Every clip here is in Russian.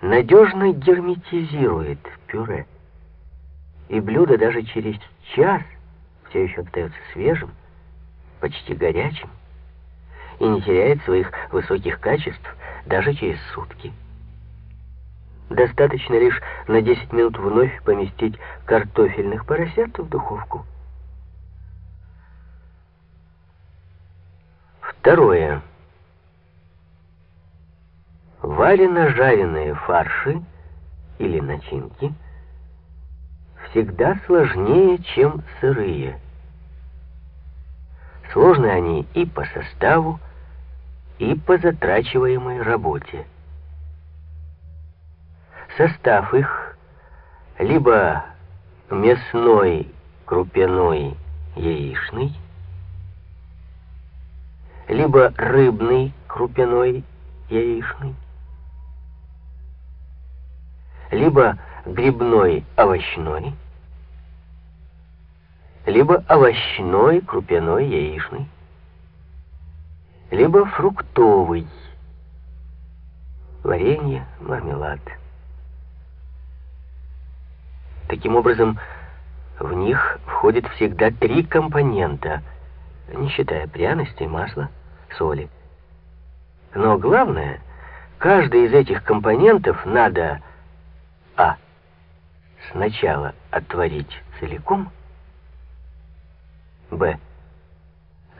надежно герметизирует пюре. И блюдо даже через час все еще остается свежим, почти горячим, и не теряет своих высоких качеств даже через сутки. Достаточно лишь на 10 минут вновь поместить картофельных поросят в духовку. Второе. Варено-жареные фарши или начинки всегда сложнее, чем сырые. Сложны они и по составу, и по затрачиваемой работе. Состав их либо мясной, крупяной, яичный, либо рыбный, крупяной, яичный, либо грибной, овощной, либо овощной, крупяной, яичный, либо фруктовый, варенье, мармелад. Таким образом, в них входит всегда три компонента, не считая пряностей, масла, соли. Но главное, каждый из этих компонентов надо а. Сначала отварить целиком, б.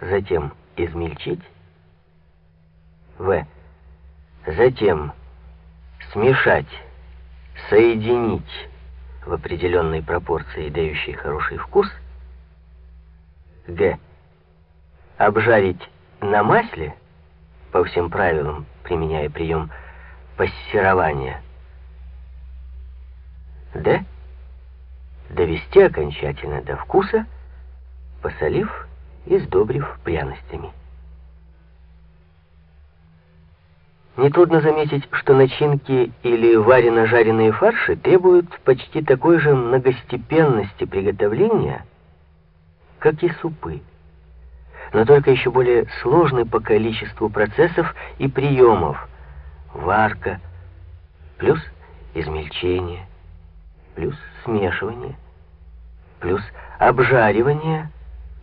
Затем измельчить, в. Затем смешать, соединить в определенной пропорции, дающей хороший вкус, г. Обжарить на масле, по всем правилам, применяя прием пассерования, д. Довести окончательно до вкуса, посолив и сдобрив пряностями. Нетрудно заметить, что начинки или варено-жареные фарши требуют почти такой же многостепенности приготовления, как и супы, но только еще более сложны по количеству процессов и приемов. Варка плюс измельчение, плюс смешивание, плюс обжаривание,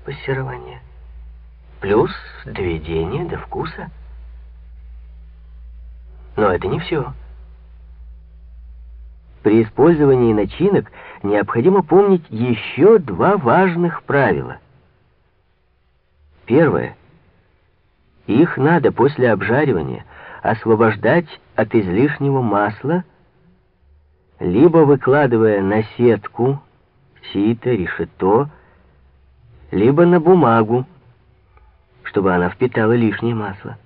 пассерование, плюс доведение до вкуса – но это не все. При использовании начинок необходимо помнить еще два важных правила. Первое. Их надо после обжаривания освобождать от излишнего масла, либо выкладывая на сетку, сито, решето, либо на бумагу, чтобы она впитала лишнее масло.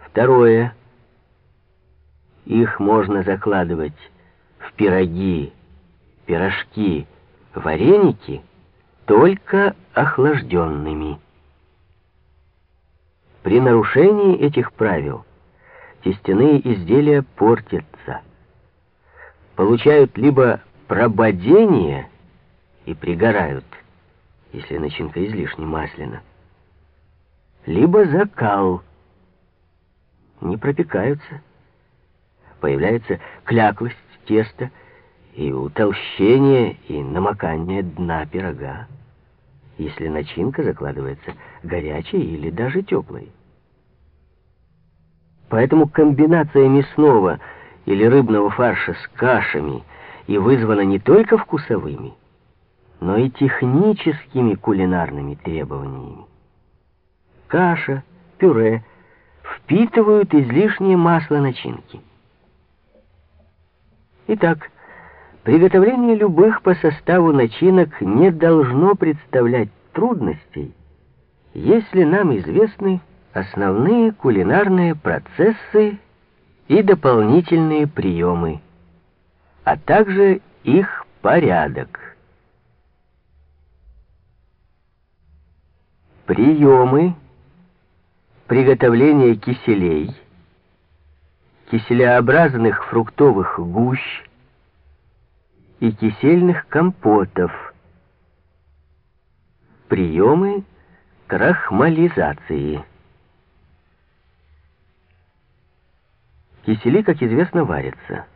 Второе. Их можно закладывать в пироги, пирожки, вареники только охлажденными. При нарушении этих правил тестяные изделия портятся, получают либо прободение и пригорают, если начинка излишне масляна, либо закал, не пропекаются появляется кляклость теста и утолщение и намокание дна пирога, если начинка закладывается горячей или даже теплой. Поэтому комбинация мясного или рыбного фарша с кашами и вызвана не только вкусовыми, но и техническими кулинарными требованиями. Каша, пюре впитывают излишнее масло начинки. Итак, приготовление любых по составу начинок не должно представлять трудностей, если нам известны основные кулинарные процессы и дополнительные приемы, а также их порядок. Приемы приготовления киселей – киселеобразных фруктовых гущ и кисельных компотов. Приемы крахмализации. Кисели, как известно, варятся.